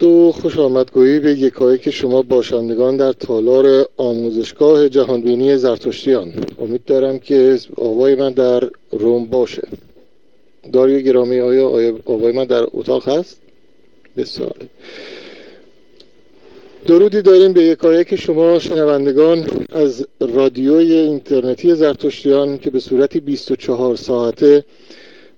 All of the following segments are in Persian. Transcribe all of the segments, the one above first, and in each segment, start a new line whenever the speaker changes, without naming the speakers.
درود و خوش آمدگویی به یکایی که شما باشندگان در تالار آموزشگاه جهانبینی زرتشتیان. امید دارم که آوای من در روم باشه. داری گرامی آیا آوای من در اتاق هست؟ بسیار. درودی داریم به یکایی که شما شنوندگان از رادیوی اینترنتی زرتشتیان که به صورتی 24 ساعته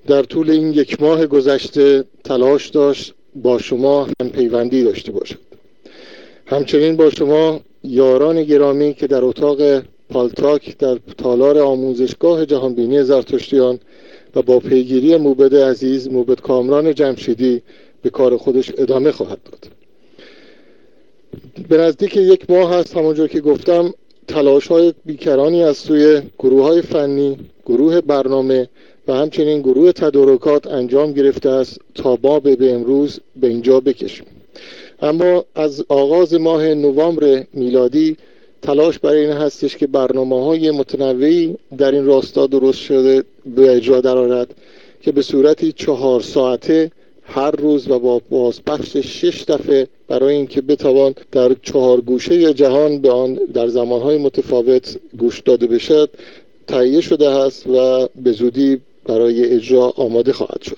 در طول این یک ماه گذشته تلاش داشت با شما هم پیوندی داشته باشد. همچنین با شما یاران گرامی که در اتاق پالتاک در تالار آموزشگاه جهانبینی زرتشتیان و با پیگیری موبد عزیز موبد کامران جمشیدی به کار خودش ادامه خواهد داد. به نزدیک یک ماه هست همونجور که گفتم تلاش های بیکرانی از سوی گروه های فنی گروه برنامه و همچنین گروه تدارکات انجام گرفته است تا ما به امروز به اینجا بکشیم. اما از آغاز ماه نوامبر میلادی تلاش برای این هستش که برنامه های متنوعی در این راستا درست شده به اجرا درآرد که به صورتی چهار ساعته هر روز و با بازپخش شش دفعه برای اینکه بتوان در چهار گوشه جهان به آن در زمانهای متفاوت گوش داده بشد تهیه شده است و به زودی برای اجرا آماده خواهد شد.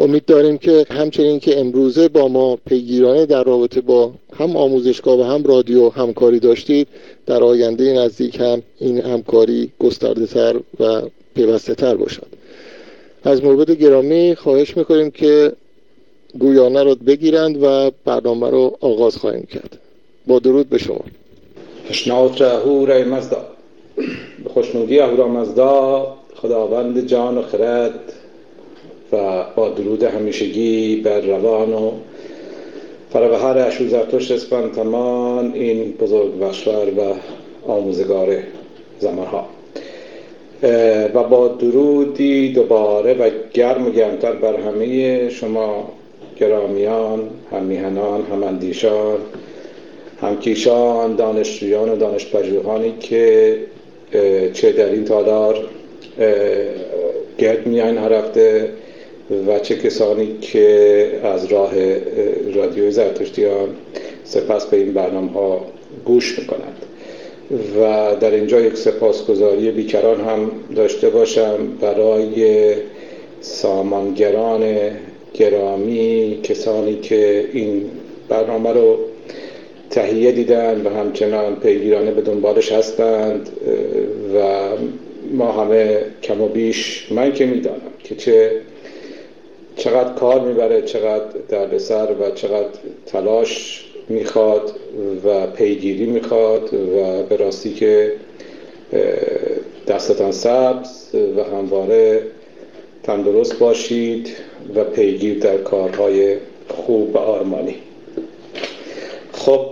امید داریم که همچنین که امروزه با ما پیگیرانه در رابطه با هم آموزشگاه و هم رادیو همکاری داشتید در آینده نزدیک هم این همکاری گسترده تر و پیوسته تر باشد. از مورد گرامی خواهش می‌کنیم که گویانه رو بگیرند و برنامه رو آغاز خواهیم کرد. با درود به شما.
مزدا. خوشنودی اهورا مزدا. خداوند جان و خرد و با درود همیشگی بر روان و فروهر اشو زرتشت اسپنتمان این بزرگ بخشور و آموزگار زمانها. و با درودی دوباره و گرم و گرمتر بر همه شما گرامیان همیهنان هماندیشان همکیشان دانشجویان و دانش که چه در این تالار گرد میان هر هفته و چه کسانی که از راه رادیوی زرتشتیان سپس به این برنامه ها گوش می‌کنند. و در اینجا یک سپاسگزاری بیکران هم داشته باشم برای سامانگران گرامی کسانی که این برنامه رو تهیه دیدن و همچنان پیگیرانه به دنبالش هستند و ما همه کم و بیش من که می‌دانم که چه چقدر کار می‌بره چقدر دردسر و چقدر تلاش می‌خواد و پیگیری می‌خواد و به راستی که دستتان سبز و همواره تندرست باشید و پیگیر در کارهای خوب و آرمانی. خب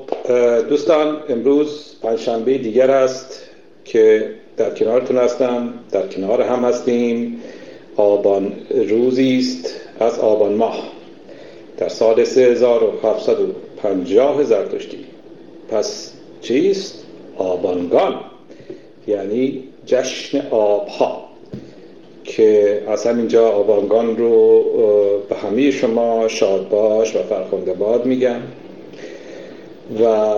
دوستان امروز پنجشنبه دیگر است که در کنارتون هستم در کنار هم هستیم. آبان روزی است از آبان ماه. در سال 3750 زرتشتی پس چیست؟ آبانگان. یعنی جشن آبها. که از همینجا آبانگان رو به همه شما شادباش و فرخنده باد میگم. و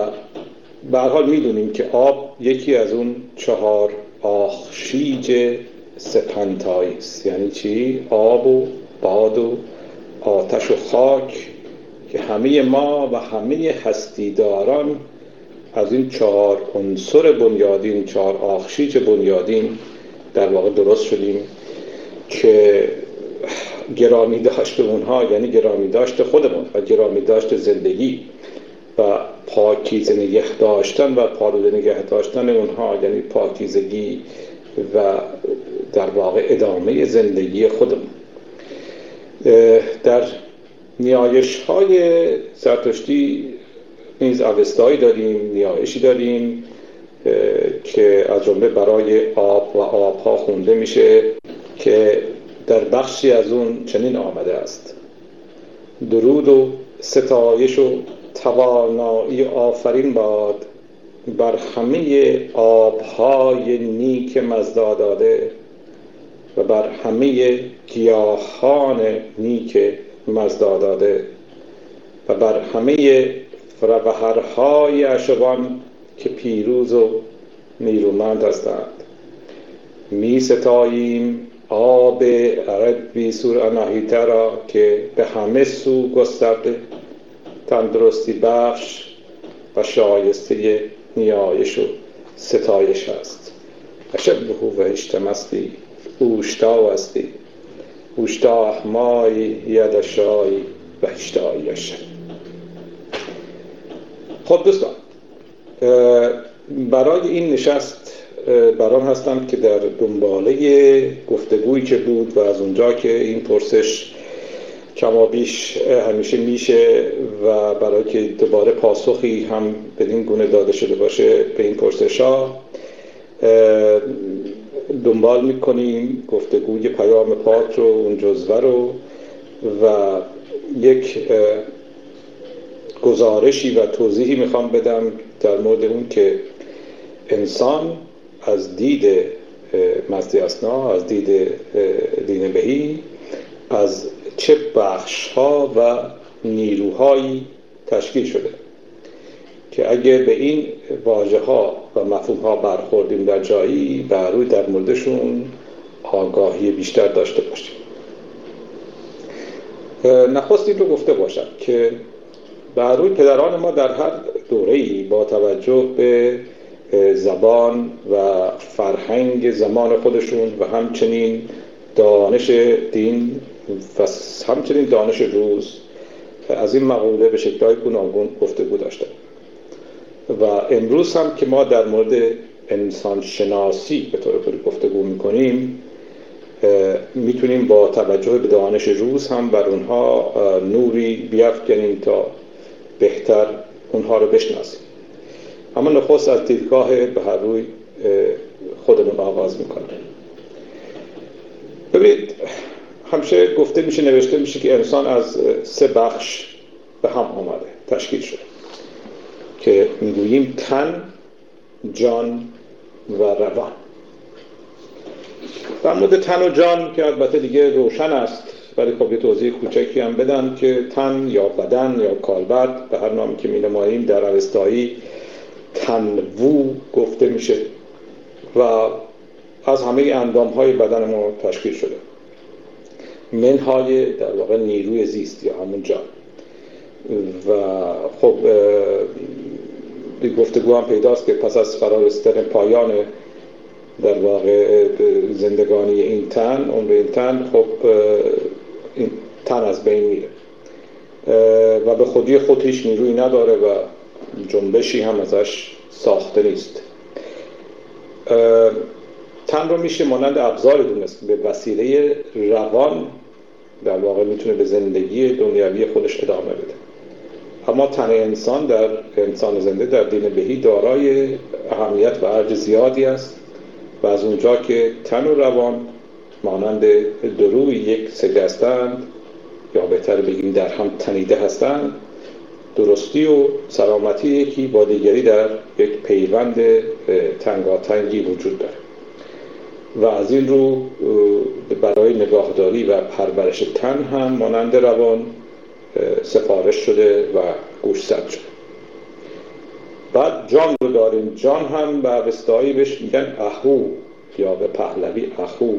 به حال می‌دونیم که آب یکی از اون چهار آخشیج سپنتایی یعنی چی؟ آب و باد و آتش و خاک که همه ما و همه هستیداران از این چهار عنصر بنیادین چهار آخشیج بنیادین در واقع درست شدیم که گرامی داشت اونها یعنی گرامی داشت خودمون و گرامی داشت زندگی و پاکیزه نگه داشتن و پالوده نگه داشتن اونها یعنی پاکیزگی و در واقع ادامه زندگی خودمون در نیایش های زرتشتی نیز اوستایی داریم نیایشی داریم که از جمله برای آب و آبها خونده میشه که در بخشی از اون چنین آمده است. درود و ستایش و توانایی آفرین باد بر همه آبهای نیک مزداداده و بر همه گیاهان نیک مزداداده و بر همه فروهرهای اشوان که پیروز و نیرومند هستند. می ستاییم آب عربی سور را که به همه سو گسترده تندرستی بخش و شایسته نیایش و ستایش است. اشبه و اشتمستی اوشتا هستی اوشتا احمای یدشای و اشتایش خب دوستان برای این نشست بران هستم که در دنباله گفتگویی که بود و از اونجا که این پرسش کما بیش همیشه میشه و برای که دوباره پاسخی هم بدین گونه داده شده باشه به این پرسش ها دنبال می‌کنیم گفتگوی پیام پاک رو اون جزوه رو و یک گزارشی و توضیحی می‌خوام بدم در مورد اون که انسان از دید مزدی اسنا از دید دین بهی از چه بخش ها و نیروهایی تشکیل شده که اگه به این واژه ها و مفهوم ها برخوردیم در جایی بر روی در موردشون آگاهی بیشتر داشته باشیم. نخست این رو گفته باشم که بر روی پدران ما در هر دوره با توجه به زبان و فرهنگ زمان خودشون و همچنین دانش دین و همچنین دانش روز از این مقوله به شکلهای گوناگون گفتگو داشته. و امروز هم که ما در مورد انسان شناسی به طور کلی گفتگو می‌کنیم می‌تونیم با توجه به دانش روز هم بر اونها نوری بیافکنیم تا بهتر اونها رو بشناسیم. اما نخست از دیدگاه به هر روی خودمون آغاز می‌کنم ببینید همیشه گفته میشه نوشته میشه که انسان از سه بخش به هم آمده تشکیل شده. که می‌گوییم تن جان و روان. در مورد تن و جان که البته دیگه روشن است ولی خب یه توضیح کوچکی هم بدم که تن یا بدن یا کالبد به هر نامی که می نماییم در اوستایی تنوو گفته میشه و از همه اندام های بدن ما تشکیل شده. منهای در واقع نیروی زیست یا همون جان و خب گفتگو هم پیداست که پس از فرارستن پایان در واقع زندگانی این تن عمر این تن خب این تن از بین میره. و به خودی خود هیچ نیروی نداره و جنبشی هم ازش ساخته نیست. تن رو میشه مانند ابزار دونست. به وسیله روان در واقع می‌تونه به زندگی دنیوی خودش ادامه بده. اما تن انسان در انسان زنده در دین بهی دارای اهمیت و ارج زیادی است و از اونجا که تن و روان مانند دروی یک سگه هستند یا بهتر بگیم در هم تنیده هستند درستی و سلامتی یکی با دیگری در یک پیوند تنگاتنگی وجود داره و از این رو برای نگاهداری و پرورش تن هم مانند روان سفارش شده و گوشزد شده. بعد جان رو داریم. جان هم به اوستایی بهش میگن اخو یا به پهلوی اخو.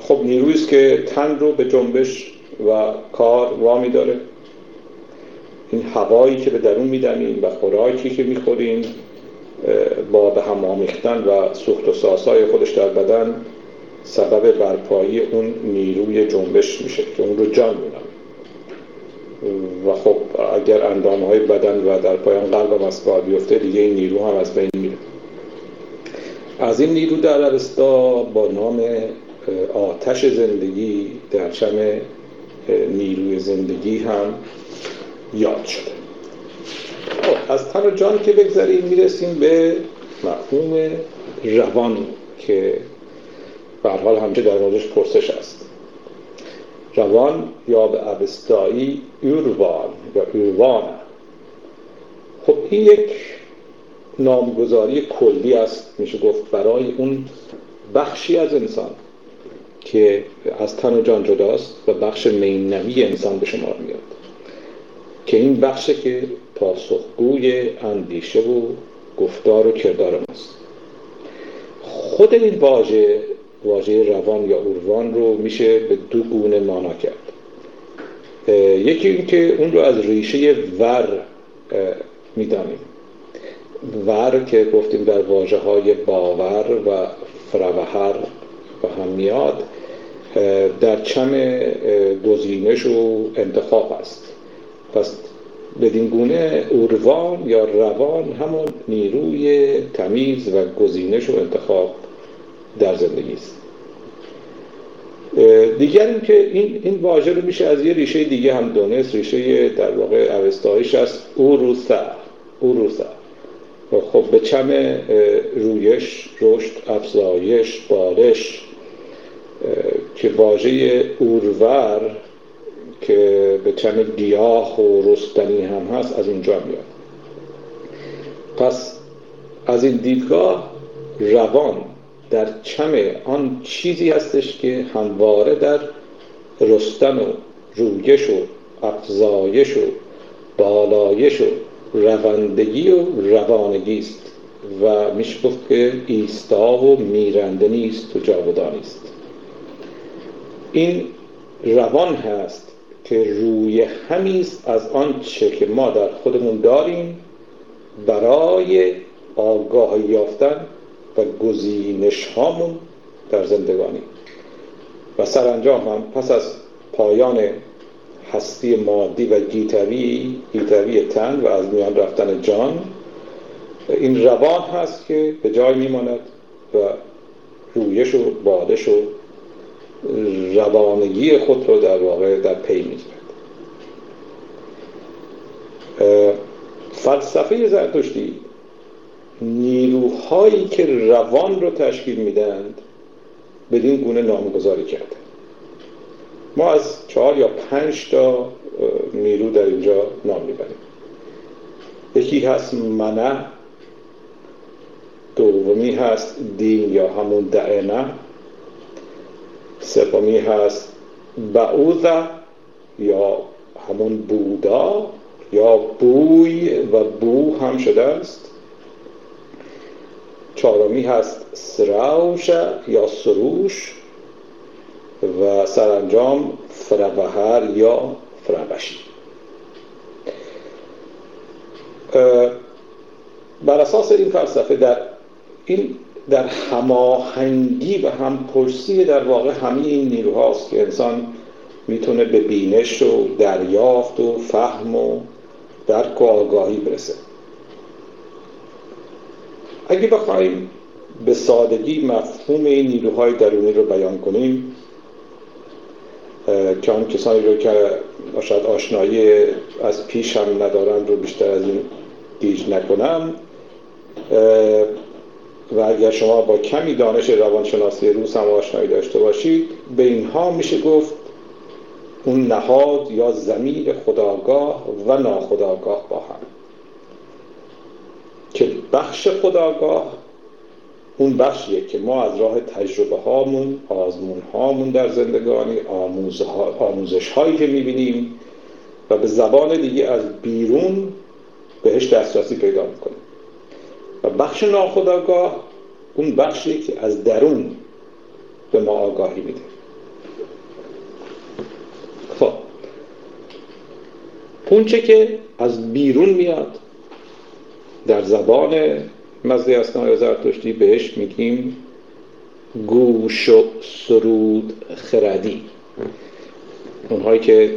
خب نیرویست که تن رو به جنبش و کار وامی داره. این هوایی که به درون میدمیم و خوراکی که می‌خوریم با به هم آمیختن و سوخت و ساسای خودش در بدن سبب برپایی اون نیروی جنبش میشه که اون رو جان میدن. و خب اگر اندام های بدن و در پایان قلب هم از کار بیفته دیگه این نیرو هم از بین میره. از این نیرو در عرستا با نام آتش زندگی در شم نیروی زندگی هم یاد شده. خب از تن و جان که بگذاریم می‌رسیم به مفهوم روان که حال همچه در موردش پرسش است. روان یا به عبستایی اوروان یا اوروان خب این یک نامگذاری کلی است. میشه گفت برای اون بخشی از انسان که از تن و جان جداست و بخش مینوی انسان به شمار میاد. که این بخشه که پاسخگوی اندیشه و گفتار و کردار ماست. خود این واژه واژه روان یا اوروان رو میشه به دو گونه مانا کرد. یکی این که اون رو از ریشه ور می‌دانیم. ور که گفتیم در واجه های باور و فروهر و هم میاد در چم گزینش و انتخاب است. پس بدین گونه اوروان یا روان همون نیروی تمیز و گزینش و انتخاب در زندگی است. دیگر این که این, این واژه رو میشه از یه ریشه دیگه هم دونست ریشه در واقع اوستایش است اوروسا اوروسا. خب به چم رویش رشد افزایش بارش که واژه اورور که به چم گیاه و رستنی هم هست از اونجا میاد. پس از این دیدگاه روان در چم آن چیزی هستش که همواره در رستن و رویش و افزایش و بالایش و روندگی و روانگی است و میشه گفت که ایستا و میرنده نیست و جاودانی است. این روان هست که روی همیست از آنچه که ما در خودمون داریم برای آگاه یافتن و گزینش هامون در زندگانی. و سرانجام هم پس از پایان هستی مادی و گیتوی گیتوی تن و از میان رفتن جان این روان هست که به جای میماند و رویش و بادش و روانگی خود رو در واقع در پی می‌گیرد. فلسفه زرتشتی نیروهایی که روان رو تشکیل میدند بدین گونه نامگذاری کرده. ما از چهار یا پنج تا نیرو در اینجا نام می‌بریم. یکی هست منع دومی هست دین یا همون دعنه سومی هست بعوضه یا همون بودا یا بوی و بو هم شده است. چهارمی هست سراوش یا سروش و سرانجام فروهر یا فروشی بر اساس این فلسفه در این در هماهنگی و همپرسی در واقع همه این نیروهاست که انسان می‌تونه به بینش و دریافت و فهم و درک و آگاهی برسه. اگه بخوایم به سادگی مفهوم این نیروهای درونی رو بیان کنیم که آن کسانی رو که شاید آشنایی از پیش هم ندارن رو بیشتر از این گیج نکنم و اگر شما با کمی دانش روانشناسی روس هم آشنایی داشته باشید به اینها میشه گفت اون نهاد یا زمیر خداگاه و ناخداگاه با هم. که بخش خداگاه اون بخشیه که ما از راه تجربه هامون آزمون هامون در زندگانی آموزش هایی که می‌بینیم و به زبان دیگه از بیرون بهش دسترسی پیدا می‌کنیم. بخش ناخداگاه اون بخشی که از درون به ما آگاهی میده. خب. اونچه که از بیرون میاد در زبان مزده اسنای زرتشتی بهش میگیم گوش و سرود خردی. اونهایی که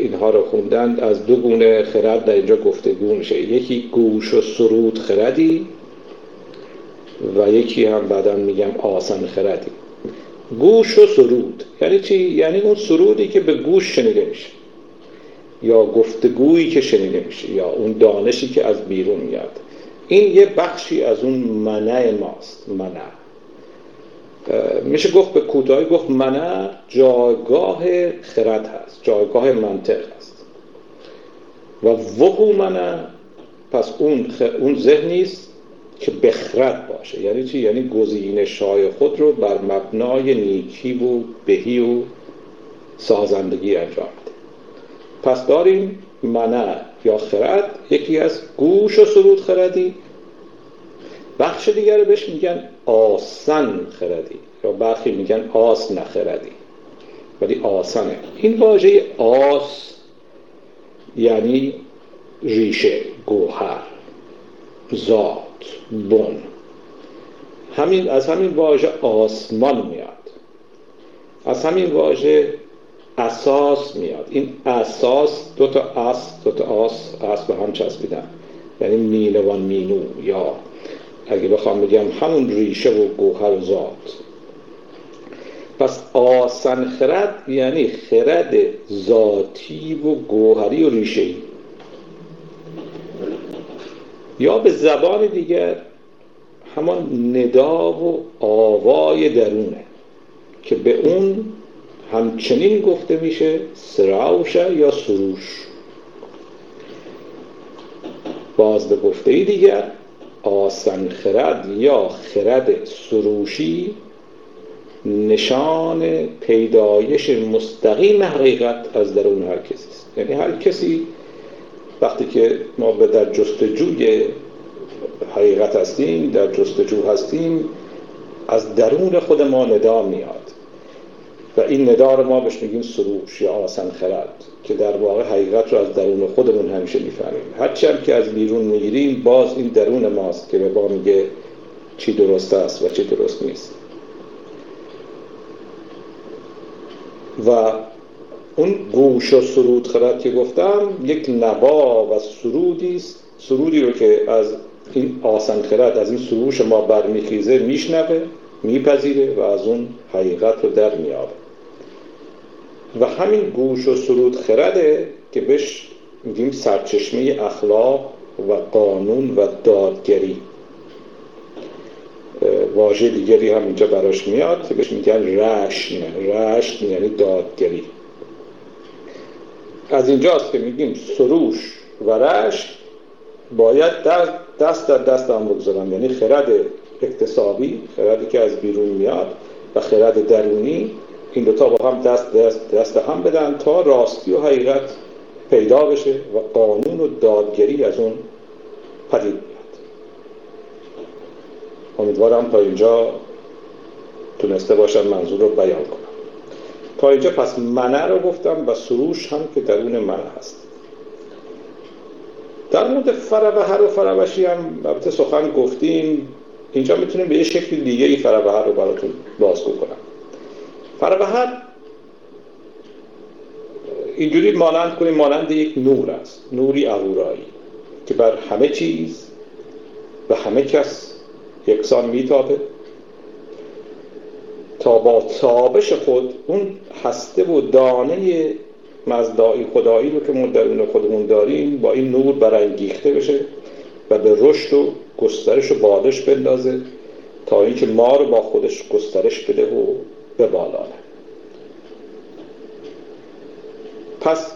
اینها رو خوندند. از دو گونه خرد در اینجا گفتگو میشه. یکی گوش و سرود خردی و یکی هم بعدا میگم آسان خردی. گوش و سرود. یعنی چی؟ یعنی اون سرودی که به گوش شنیده میشه. یا گفتگویی که شنیده میشه. یا اون دانشی که از بیرون میاد. این یه بخشی از اون منع ماست. منع. میشه گفت به کوتاهی گفت منع جایگاه خرد هست جایگاه منطق هست. و وقو منع پس اون, اون ذهنی است که بخرد باشه. یعنی چی؟ یعنی گزینش شای خود رو بر مبنای نیکی و بهی و سازندگی انجام پس داریم منع یا خرد یکی از گوش و سرود خردی. بخش دیگر بهش میگن آسن خردی. یا برخی میگن آس نخردی ولی آسنه این واژه آس یعنی ریشه گوهر ذات بن. همین از همین واژه آسمان میاد. از همین واژه اساس میاد. این اساس دو تا اس دو تا آس اس به هم چسبیدن. یعنی مینوان مینو یا اگه بخوام بگم همون ریشه و گوهر ذات. پس آسن خرد یعنی خرد ذاتی و گوهری و ریشه ای یا به زبان دیگر همان ندا و آوای درونه که به اون همچنین گفته میشه سراوشه یا سروش. باز به گفته دیگر آسن خرد یا خرد سروشی نشان پیدایش مستقیم حقیقت از درون هر کسی است. یعنی هر کسی وقتی که ما به در جستجوی حقیقت هستیم در جستجو هستیم از درون خود ما ندا میاد. و این ندا رو ما بهش میگیم سروش یا آسن خرد که در واقع حقیقت رو از درون خودمون همیشه می‌فهمیم. هرچی هم که از بیرون می‌گیریم باز این درون ماست که به ما میگه چی درست است و چی درست نیست. و اون گوش و سرود خرد که گفتم یک نوا و سرودی است. سرودی رو که از این آسن خرد از این سروش ما برمیخیزه میشنوه میپذیره و از اون حقیقت رو در میاره و همین گوش و سرود خرده که بهش میگیم سرچشمه اخلاق و قانون و دادگری. واژه دیگری هم اینجا براش میاد بهش میگن رشن. رشن یعنی دادگری. از اینجاست که میگیم سروش و رشن باید دست در دست هم بگذارن. یعنی خرد اقتصابی خردی که از بیرون میاد و خرد درونی این دوتا با هم دست, دست, دست هم بدن تا راستی و حقیقت پیدا بشه و قانون و دادگری از اون پدید امیدوارم تا اینجا تونسته باشم منظور رو بیان کنم. تا اینجا پس منع رو گفتم و سروش هم که درون منع هست. در مورد فروهر و فروشی هم البته سخن گفتیم. اینجا می‌تونیم به یه شکل دیگه ای فروهر رو براتون بازگو کنم فروهر اینجوری مانند کنیم مانند یک نور است. نوری اهورایی که بر همه چیز و همه کس یکسان میتابه. تا با تابش خود اون هسته و دانه مزدایی خدایی رو که ما درون خودمون داریم با این نور برانگیخته بشه و به رشد و گسترش و بالش بندازه تا اینکه ما رو با خودش گسترش بده و ببالانه پس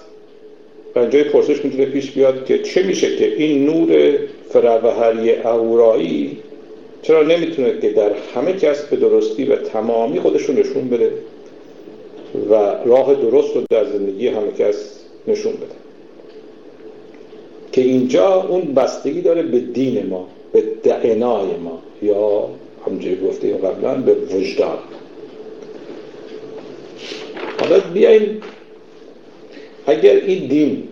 اینجای پرسش می‌تونه پیش بیاد که چه میشه که این نور فروهری اورایی چرا نمی‌تونه که در همه کس به درستی و تمامی خودش نشون بده و راه درست رو در زندگی همه کس نشون بده؟ که اینجا اون بستگی داره به دین ما به دعنای ما یا همجوری گفته قبلا به وجدان. حالا بیاین اگر این دین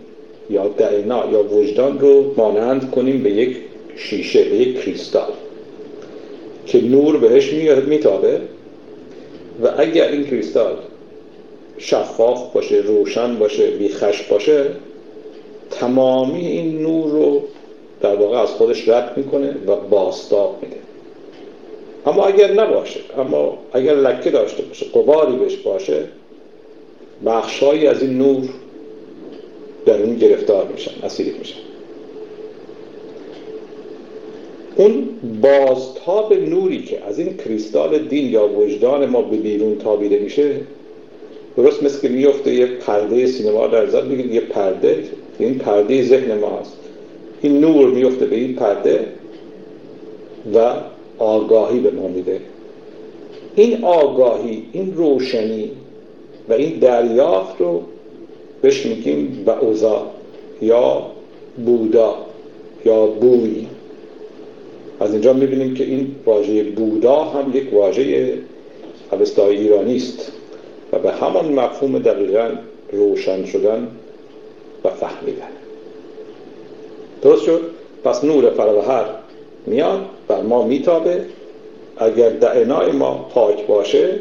یا دعنا یا وجدان رو مانند کنیم به یک شیشه به یک کریستال که نور بهش میاد میتابه. و اگر این کریستال شفاف باشه روشن باشه بیخش باشه تمامی این نور رو در واقع از خودش رد می‌کنه و باستاب میده. اما اگر نباشه اما اگر لکه داشته باشه قباری بهش باشه بخشهایی از این نور در اون گرفتار میشن اسیر میشن. اون بازتاب نوری که از این کریستال دین یا وجدان ما به بیرون تابیده میشه درست مثل که میفته یه پرده سینما در زد بگید یه پرده این پرده ذهن ماست این نور میفته به این پرده و آگاهی به ما میده. این آگاهی این روشنی و این دریافت رو بهش میگیم اوزا یا بودا یا بوی. از اینجا می‌بینیم که این واژه بودا هم یک واژه اوستای ایرانی است و به همان مفهوم دقیقا روشن شدن و فهمیدن. درست شد؟ پس نور فروهر میاد بر ما میتابه. اگر دعنای ما پاک باشه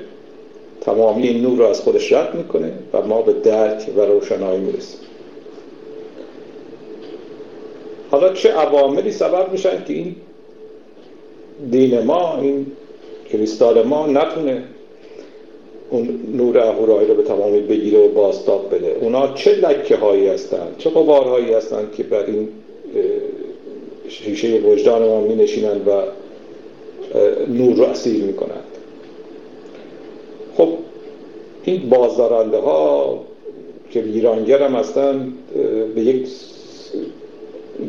تمامی این نور رو از خودش رد می‌کنه و ما به درک و روشنایی می‌رسیم. حالا چه عواملی سبب میشن که این دین ما این کریستال ما نتونه اون نور اهورایی رو به تمامی بگیره و باستاب بده. اونا چه لکه هایی هستن؟ چه قبارهایی هستن که بر این شیشه وجدان ما می نشینند و نور رو اسیر می کنند خب این بازدارنده ها که ویرانگر هم هستن به یک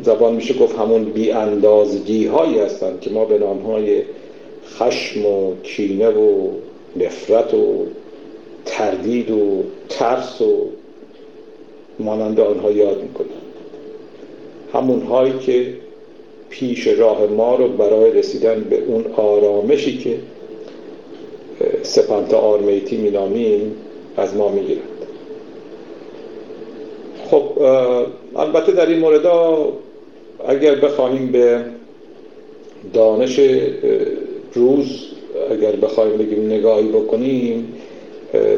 زبان میشه گفت همون بی اندازگی هایی هستن که ما به نام های خشم و کینه و نفرت و تردید و ترس و مانند آنها یاد می‌کنیم همون هایی که پیش راه ما رو برای رسیدن به اون آرامشی که سپنت آرمیتی مینامیم از ما می‌گیرند. خب البته در این مورد اگر بخواهیم به دانش روز اگر بخوایم بگیم نگاهی بکنیم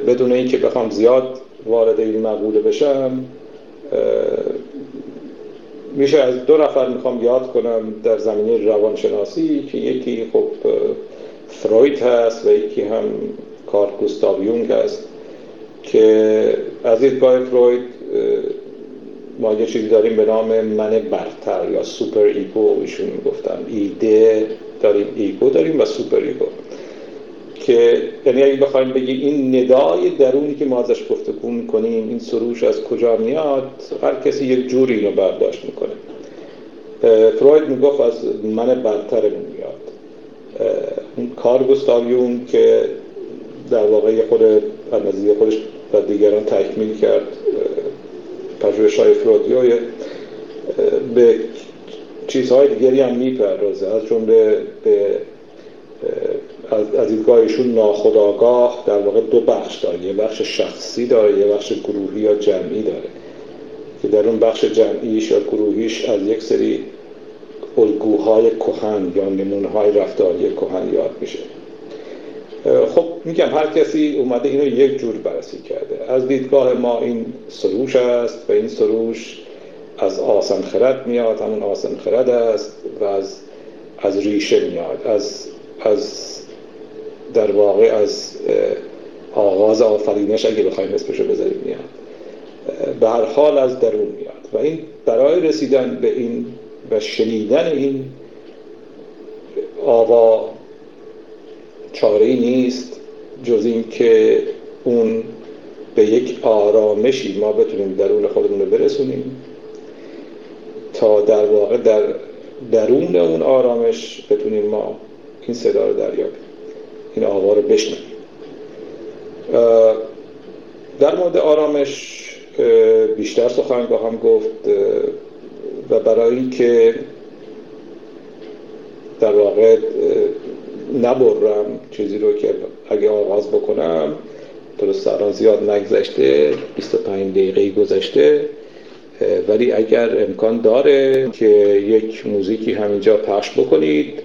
بدون اینکه بخوام زیاد وارد این مقوله بشم میشه از دو نفر می‌خوام یاد کنم در زمینه روانشناسی که یکی خب فروید هست و یکی هم کارل گوستاو یونگ هست که از دیدگاه فروید ما یه چیزی داریم به نام من برتر یا super ego ایشون می‌گفتن. id داریم ego داریم و super ego. که یعنی اگه بخوایم بگیم این ندای درونی که ما ازش گفتگو می‌کنیم این سروش از کجا میاد هر کسی یک جوری اینو برداشت می‌کنه. فروید می‌گفت از من برترمون میاد. اون کارل گوستاو یونگ که در واقع خود نظریه خودش و دیگران تکمیل کرد پژوهش های فرودیوی به چیزهای دیگری هم می‌پردازه. از جمله به از ایشون ناخداگاه در واقع دو بخش داره. یه بخش شخصی داره یه بخش گروهی یا جمعی داره. که در اون بخش جمعیش یا گروهیش از یک سری الگوهای کهن یا نمونهای رفتاری کهن یاد میشه. خب میگم هر کسی اومده اینو یک جور بررسی کرده. از دیدگاه ما این سروش است و این سروش از آسان خرد میاد همون آسان خرد است و از از ریشه میاد از از در واقع از آغاز آفرینش اگه بخوایم اسمشو بذاریم میاد. به هر حال از درون میاد. و این برای رسیدن به این و شنیدن این آوا چاره نیست جز این که اون به یک آرامشی ما بتونیم درون خودمون رو برسونیم تا در واقع در درون اون آرامش بتونیم ما این صدا رو دریابیم این آوا رو بشنویم. در مورد آرامش بیشتر سخن هم گفت و برای اینکه در واقع نبرم چیزی رو که اگه آغاز بکنم درست الان زیاد نگذشته 25 دقیقه گذشته. ولی اگر امکان داره که یک موزیکی همینجا پخش بکنید.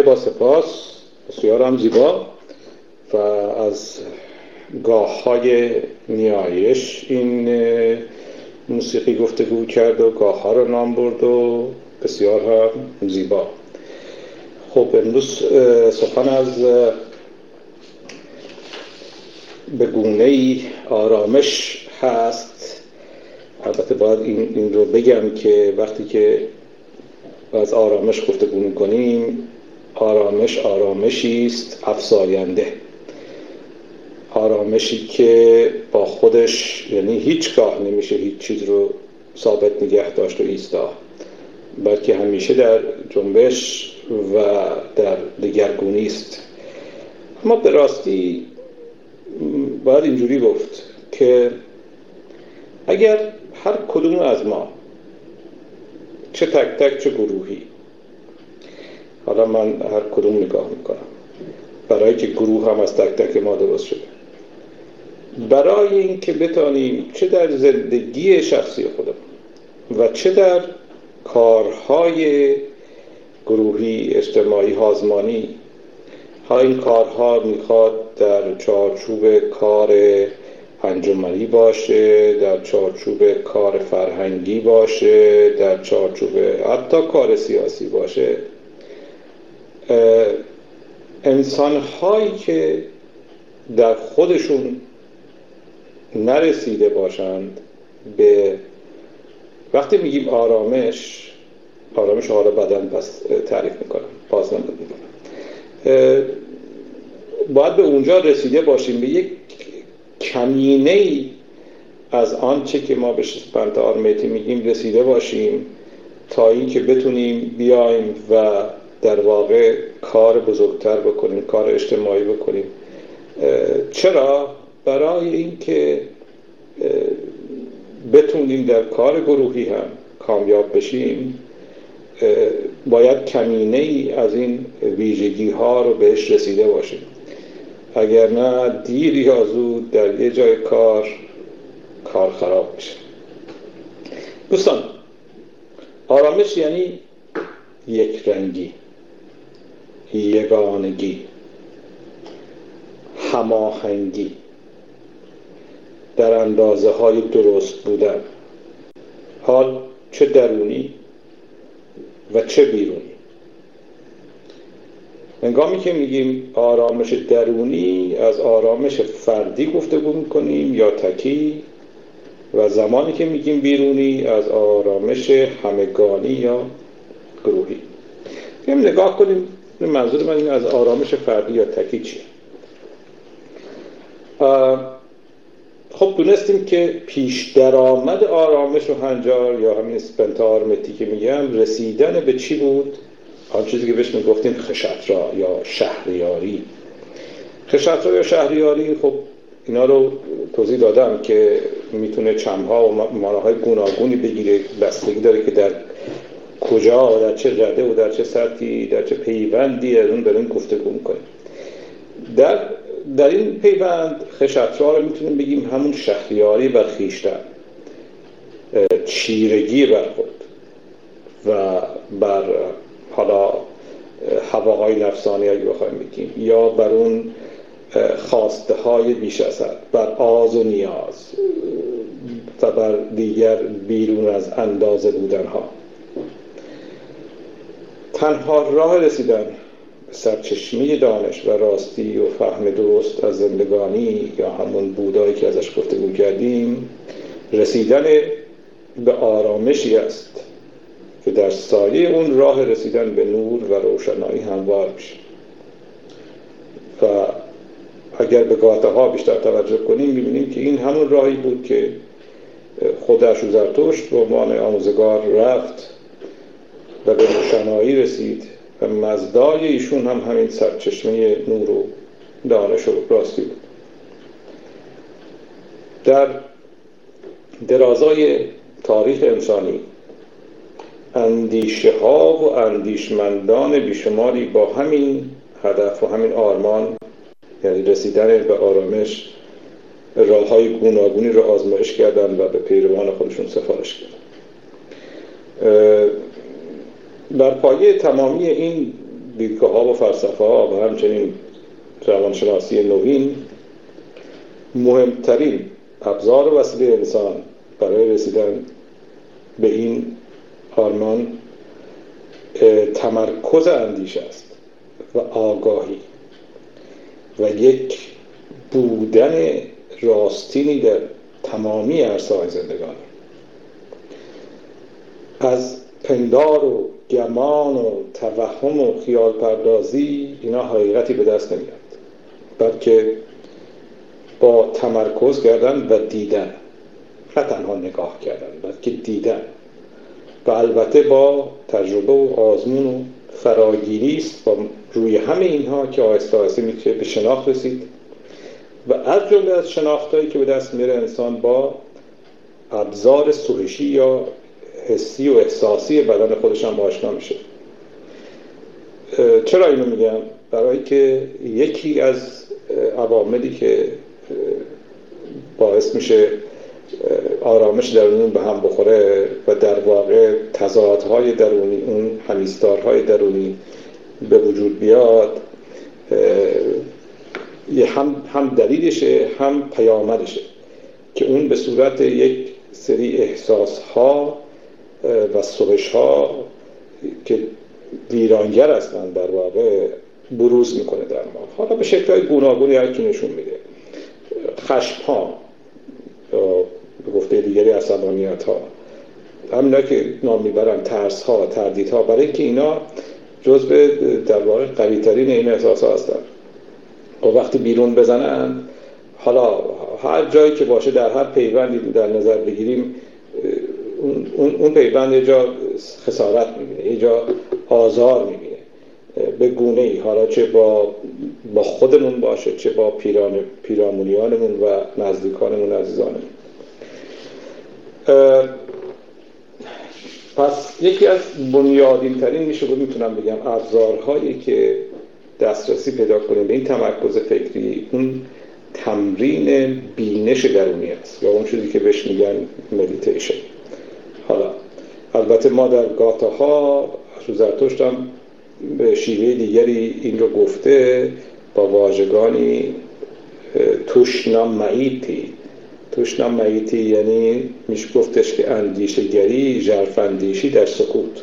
بله با سپاس بسیار هم زیبا و از گاه های نیایش این موسیقی گفتگو کرد و گاه ها رو نام برد و بسیار هم زیبا. خب امروز سخن از به گونه ای آرامش هست. البته باید این, رو بگم که وقتی که از آرامش گفتگو کنیم آرامش آرامشی است افزاینده. آرامشی که با خودش یعنی هیچگاه نمیشه هیچ چیز رو ثابت نگه داشت و ایستا. بلکه همیشه در جنبش و در دگرگونی است. اما به راستی باید اینجوری گفت که اگر هر کدوم از ما چه تک تک چه گروهی حالا من هر کدوم نگاه می‌کنم. برای که گروه هم از تک تک ما درست شده. برای اینکه بتانیم چه در زندگی شخصی خودم و چه در کارهای گروهی اجتماعی هازمانی ها این کارها می‌خواد در چارچوب کار انجمنی باشه در چارچوب کار فرهنگی باشه در چارچوب حتی کار سیاسی باشه. انسان هایی که در خودشون نرسیده باشند به وقتی میگیم آرامش آرامش حالا بدن پس تعریف می‌کنم باز می‌کنم. باید به اونجا رسیده باشیم به یک کمینه ای از آنچه که ما به سپنت آرمیتی میگیم رسیده باشیم تا اینکه بتونیم بیایم و در واقع کار بزرگتر بکنیم کار اجتماعی بکنیم. چرا؟ برای اینکه بتونیم در کار گروهی هم کامیاب بشیم باید کمینه ای از این ویژگی ها رو بهش رسیده باشیم. اگر نه دیر یا زود در یه جای کار کار خراب میشه. دوستان آرامش یعنی یک رنگی. یگانگی هماهنگی در اندازه های درست بودن. حال چه درونی و چه بیرونی؟ هنگامی که میگیم آرامش درونی از آرامش فردی گفتگو می‌کنیم یا تکی و زمانی که میگیم بیرونی از آرامش همگانی یا گروهی. بیم نگاه کنیم منظور من این از آرامش فردی یا تکی چیه؟ خب دونستیم که پیش درآمد آرامش و هنجار یا همین آرمتی که میگم رسیدن به چی بود؟ آن چیزی که بهش می‌گفتیم خشترا یا شهریاری. خشترا یا شهریاری خب اینا رو توضیح دادم که می‌تونه چمها و ماناهای گوناگونی بگیره بستگی داره که در کجا در چه رده و در چه سطحی در چه پیوندی از اون برین گفتگو می‌کنیم. در در این پیوند خشترا رو می‌تونیم بگیم همون شهریاری بر خیشتن. چیرگی بر خود و بر حالا هواهای نفسانی اگه بخوایم بگیم یا بر اون خواسته های بیش از بر آز و نیاز و بر دیگر بیرون از اندازه بودن ها تنها راه رسیدن سرچشمه دانش و راستی و فهم درست از زندگانی یا همون بودایی که ازش گفتگو کردیم رسیدن به آرامشی است که در سایه اون راه رسیدن به نور و روشنایی هموار میشه. و اگر به گاته ها بیشتر توجه کنیم می‌بینیم که این همون راهی بود که خودش و زرتشت به عنوان آموزگار رفت و به روشنایی رسید و مزدای ایشون هم همین سرچشمه نور و دانش و راستی بود. در درازای تاریخ انسانی اندیشه ها و اندیشمندان بیشماری با همین هدف و همین آرمان یعنی رسیدن به آرامش راه های گوناگونی رو آزمایش کردن و به پیروان خودشون سفارش کردن. بر پایه تمامی این دیدگاه ها و فلسفه ها و همچنین روانشناسی نوین مهمترین ابزار وسیله انسان برای رسیدن به این آرمان تمرکز اندیشه است و آگاهی و یک بودن راستینی در تمامی عرصه زندگان. از پندار و گمان و توهم و خیال پردازی اینا حقیقتی به دست نمیاد. بلکه با تمرکز کردن و دیدن. نه تنها نگاه کردن بلکه دیدن. و البته با تجربه و آزمون و فراگیری است و روی همه اینها که آهسته آهسته می‌تونه به شناخت رسید. و از جمله از شناختهایی که به دست میره انسان با ابزار سوهشی یا حسی و احساسی بدن خودش هم آشنا میشه. چرا اینو میگم؟ برای که یکی از عواملی که باعث میشه آرامش درونی به هم بخوره و در واقع تضادهای درونی اون همیستارهای درونی به وجود بیاد هم, هم دلیلشه هم پیامدشه که اون به صورت یک سری احساس ها و سوش ها که ویرانگر هستند در واقع بروز می‌کنه در ما حالا به شکل های گوناگونی هر نشون میده. خشم ها به گفته دیگری عصبانیت ها همینا که نام می‌برن ترس ها تردید ها برای اینکه اینا جزء در واقع قوی ترین این احساس ها هستن. و وقتی بیرون بزنن حالا هر جایی که باشه در هر پیوندی در نظر بگیریم اون, اون پیوند یه جا خسارت می‌بینه یه جا آزار می‌بینه. به گونه ای. حالا چه با, با خودمون باشه چه با پیران پیرامونیانمون و نزدیکانمون عزیزانمون. پس یکی از بنیادین ترین میشه بود می‌تونم بگم ابزارهایی که دسترسی پیدا کنیم به این تمرکز فکری اون تمرین بینش درونی است یا اون چیزی که بهش میگن مدیتیشن حالا. البته ما در گاتاها زرتشت هم به شیوه دیگری این رو گفته با واژگانی توشنا معیتی توشنا معیتی یعنی میشه گفتش که اندیشه گری جرفندیشی در سکوت.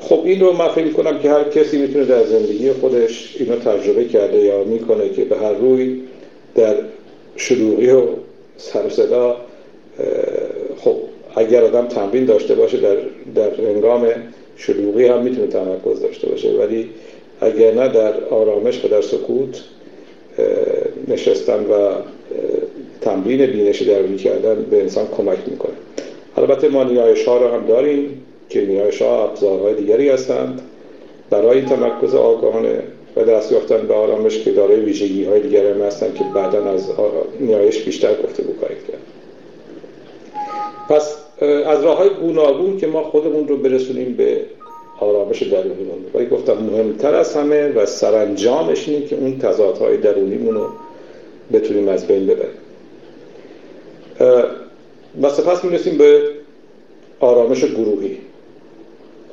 خب این رو من فکر کنم که هر کسی می‌تونه در زندگی خودش اینو تجربه کرده یا می‌کنه که به هر روی در شلوغی و سر صدا خب اگر آدم تمرین داشته باشه در, در انگام شلوغی هم می‌تونه تمرکز داشته باشه. ولی اگر نه در آرامش و در سکوت نشستن و تمرین بینش درونی کردن به انسان کمک می‌کنه. البته ما نیایش ها رو هم داریم که نیایش ها ابزارهای دیگری هستند. برای تمرکز آگاهانه و دست یافتن به آرامش که دارای ویژگی های دیگر هم هستن که بعدا از نیایش بیشتر گفته بکنید کرد. پس از راه های گوناگون که ما خودمون رو برسونیم به آرامش درونیمون. ولی گفتم مهمتر از همه و سرانجامش اینه که اون تضادهای درونیمون رو بتونیم از بین ببریم. و سپس می‌رسیم به آرامش گروهی.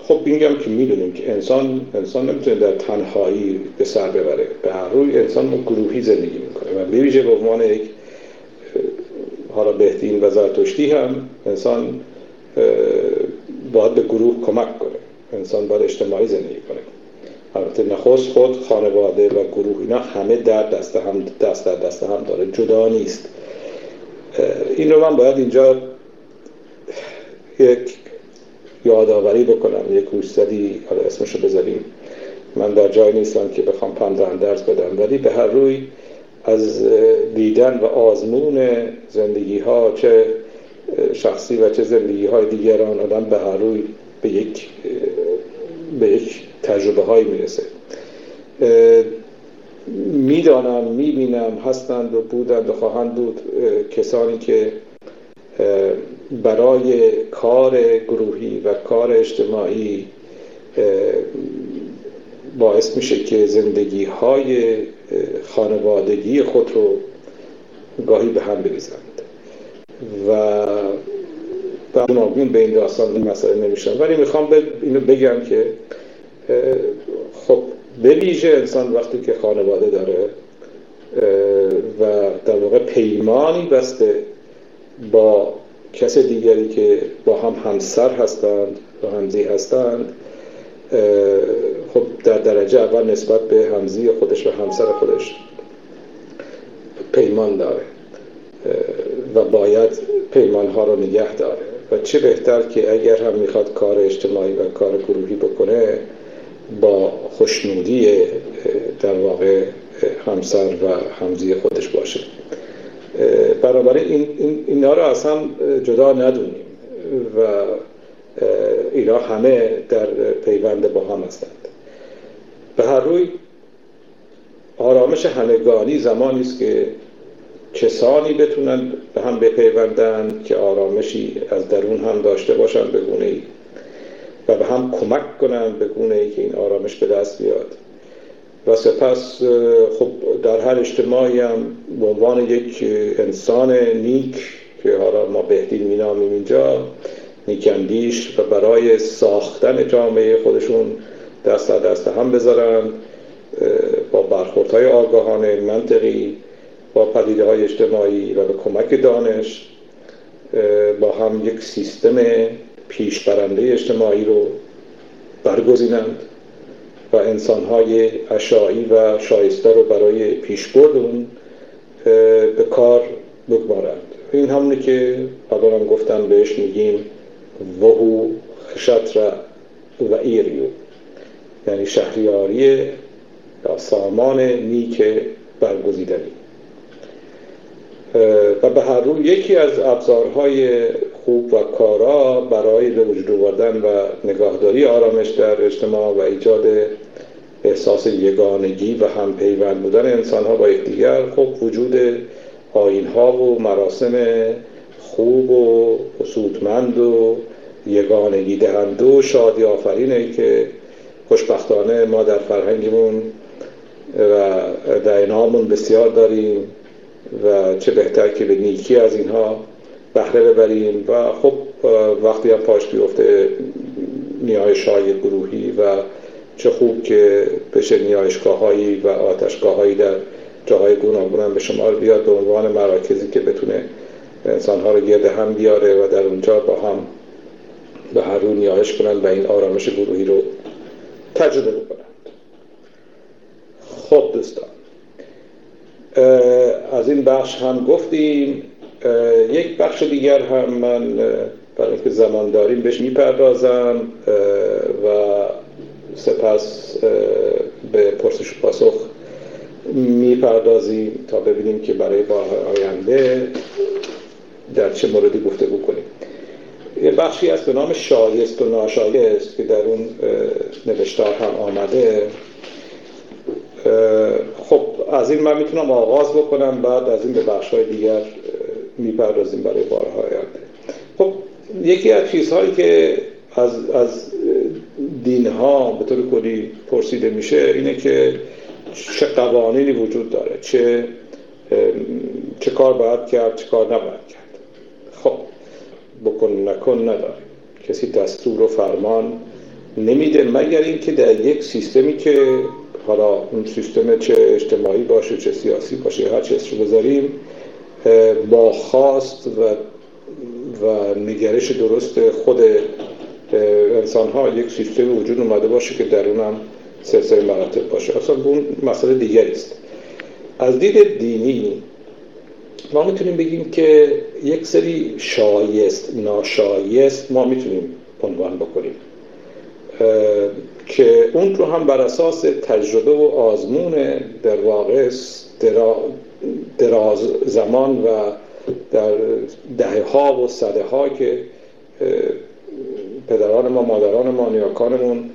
خب میگم که می‌دونیم که انسان انسان نمی‌تونه در تنهایی به سر ببره. به هر روی انسان گروهی زندگی می‌کنه و به به عنوان یک حالا بهتین و زرتشتی هم انسان باید به گروه کمک کنه. انسان باید اجتماعی زندگی کنه. البته نخست خود خانواده و گروه اینا همه در دست هم دست در دست هم داره. جدا نیست. این رو من باید اینجا یک یادآوری بکنم. یک روستدی حالا اسمشو بذاریم. من در جای نیستم که بخوام پند درس بدم ولی به هر روی از دیدن و آزمون زندگی ها چه شخصی و چه زندگی های دیگران آدم به هر روی به یک به یک تجربه های می‌رسه می‌دانم می‌بینم هستند و بودند و خواهند بود کسانی که برای کار گروهی و کار اجتماعی باعث میشه که زندگی های خانوادگی خود رو گاهی به هم بریزند. و گوناگون به این داستان این مسئله نمیشن ولی می‌خوام اینو بگم که خب به انسان وقتی که خانواده داره و در واقع پیمانی بسته با کس دیگری که با هم همسر هستند و همزی هستند خب در درجه اول نسبت به همزی خودش و همسر خودش پیمان داره و باید پیمان ها رو نگه داره. و چه بهتر که اگر هم می‌خواد کار اجتماعی و کار گروهی بکنه با خوشنودی در واقع همسر و همزی خودش باشه. بنابراین این اینا رو اصلا جدا ندونیم و اینا همه در پیوند با هم هستند به هر روی آرامش همگانی زمانی است که کسانی بتونن به هم بپیوندند که آرامشی از درون هم داشته باشند به گونه ای و به هم کمک کنند به گونه ای که این آرامش به دست بیاد. و سپس خب در هر اجتماعی هم به عنوان یک انسان نیک که حالا ما بهتین مینامیم اینجا نیکندیش و برای ساختن جامعه خودشون دست دست هم بذارند با برخوردهای آگاهانه منطقی با پدیده های اجتماعی و به کمک دانش با هم یک سیستم پیشبرنده اجتماعی رو برگزینند و انسانهای اشایی و شایسته رو برای پیشبرد اون به کار بگمارند. این همونی که قبلا هم گفتم بهش میگیم وهو خشتر و ایریو. یعنی شهریاری یا سامان نیک برگزیدنی. و به هر روی یکی از ابزارهای خوب و کارا برای به وجود آوردن و نگاهداری آرامش در اجتماع و ایجاد احساس یگانگی و هم پیوند بودن انسان ها با یکدیگر خب وجود آین ها و مراسم خوب و سودمند و یگانگی دهنده و شادی آفرینه که خوشبختانه ما در فرهنگمون و در اینهامون بسیار داریم و چه بهتر که به نیکی از اینها بهره ببریم و خب وقتی هم پاش بیفته نیایش های گروهی و چه خوب که بشه نیایشگاه هایی و آتشگاه هایی در جاهای گوناگون هم به شمار بیاد به عنوان مراکزی که بتونه انسانها رو گرد هم بیاره و در اونجا با هم به هر رو نیایش کنند و این آرامش گروهی رو تجربه بکنند خب دوستان از این بخش هم گفتیم. یک بخش دیگر هم من برای اینکه زمان داریم بهش می‌پردازم و سپس به پرسش و پاسخ می‌پردازیم تا ببینیم که برای بار آینده در چه موردی گفته کنیم. یه بخشی از به نام شایست و ناشایست که در اون نوشتار هم آمده. خب از این من می‌تونم آغاز بکنم بعد از این به بخش های دیگر می‌پردازیم برای بارهای آینده. خب یکی از چیزهایی که از, از دین ها به طور کلی پرسیده میشه اینه که چه قوانینی وجود داره چه چه کار باید کرد چه کار نباید کرد. بکن نکن نداره. کسی دستور و فرمان نمیده مگر اینکه در یک سیستمی که حالا اون سیستم چه اجتماعی باشه چه سیاسی باشه هر چه رو بذاریم با خواست و و نگرش درست خود انسان ها یک سیستم وجود اومده باشه که در اونم سلسله مراتب باشه. اصلا اون مسئله دیگری است. از دید دینی ما می‌تونیم بگیم که یک سری شایست ناشایست ما می‌تونیم عنوان بکنیم که اون رو هم بر اساس تجربه و آزمون در واقع دراز زمان و در دهه ها و صده ها که پدران ما مادران ما نیاکانمون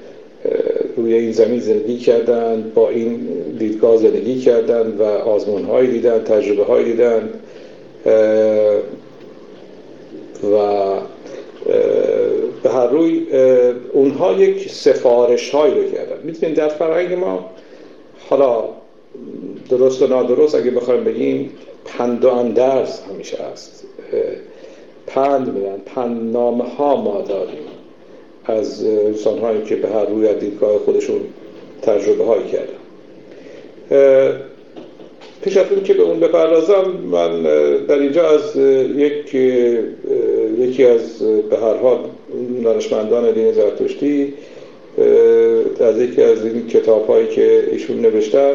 روی این زمین زندگی کردن با این دیدگاه زندگی کردن و آزمون هایی دیدن تجربه هایی دیدن و به هر روی اونها یک سفارش هایی رو کردن. می‌تونیم در فرهنگ ما حالا درست و نادرست اگه بخوایم بگیم پند و اندرز همیشه هست. پند میدن پند نامه ها ما داریم. از انسان هایی که به هر روی دیدگاه خودشون تجربه هایی کردن پیش از که به اون بپردازم من در اینجا از یک یکی از به هر حال دانشمندان دین زرتشتی از یکی از این کتاب هایی که ایشون نوشتن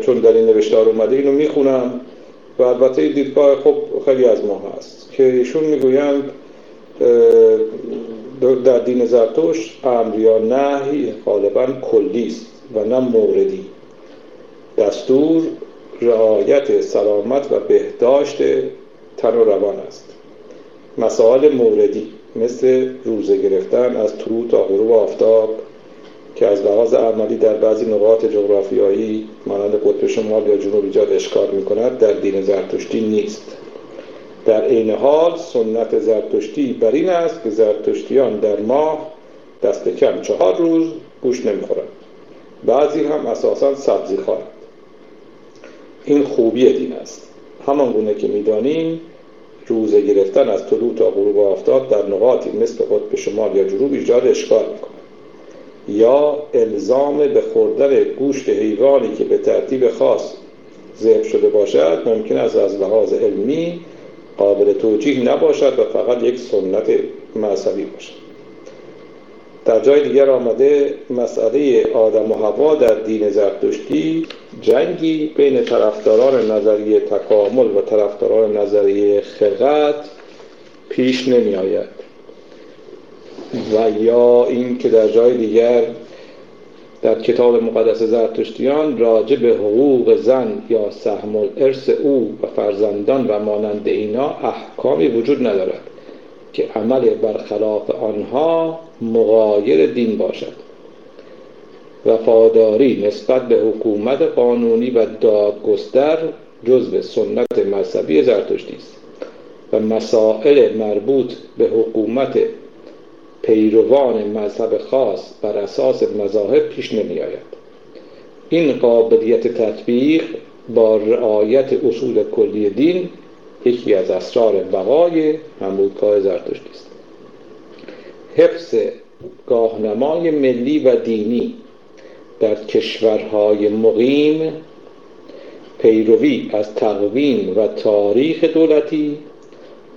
چون در این نوشتار اومده اینو می‌خونم. و البته دیدگاه خب خیلی از ما هست که ایشون می‌گویند در دین زرتشت امر یا نهی غالبا کلی است و نه موردی. دستور رعایت سلامت و بهداشت تن و روان است. مسائل موردی مثل روزه گرفتن از طلوع تا غروب آفتاب که از لحاظ عملی در بعضی نقاط جغرافیایی مانند قطب شمال یا جنوب ایجاد اشکال می کند در دین زرتشتی نیست. در عین حال سنت زرتشتی بر این است که زرتشتیان در ماه دست کم چهار روز گوش نمی‌خورند. بعضی هم اساسا سبزی خواهند این خوبی دین است. همان گونه که می‌دانیم روزه گرفتن از طلوع تا غروب آفتاب در نقاطی مثل قطب شمال یا جنوب ایجاد اشکال می‌کند. یا الزام به خوردن گوشت حیوانی که به ترتیب خاص ذبح شده باشد ممکن است از لحاظ علمی قابل توجیه نباشد و فقط یک سنت مذهبی باشد. در جای دیگر آمده مسئله آدم و هوا در دین زرتشتی جنگی بین طرفداران نظریه تکامل و طرفداران نظریه خلقت پیش نمی آید و یا این که در جای دیگر در کتاب مقدس زرتشتیان راجع به حقوق زن یا سهم الارث او و فرزندان و مانند اینا احکامی وجود ندارد. که عمل برخلاف آنها مغایر دین باشد. وفاداری نسبت به حکومت قانونی و دادگستر جزو سنت مذهبی زرتشتی است و مسائل مربوط به حکومت پیروان مذهب خاص بر اساس مذاهب پیش نمی آید این قابلیت تطبیق با رعایت اصول کلی دین یکی از اسرار بقای همبودکار زرتشتی است حفظ گاهنمای ملی و دینی در کشورهای مقیم پیروی از تقویم و تاریخ دولتی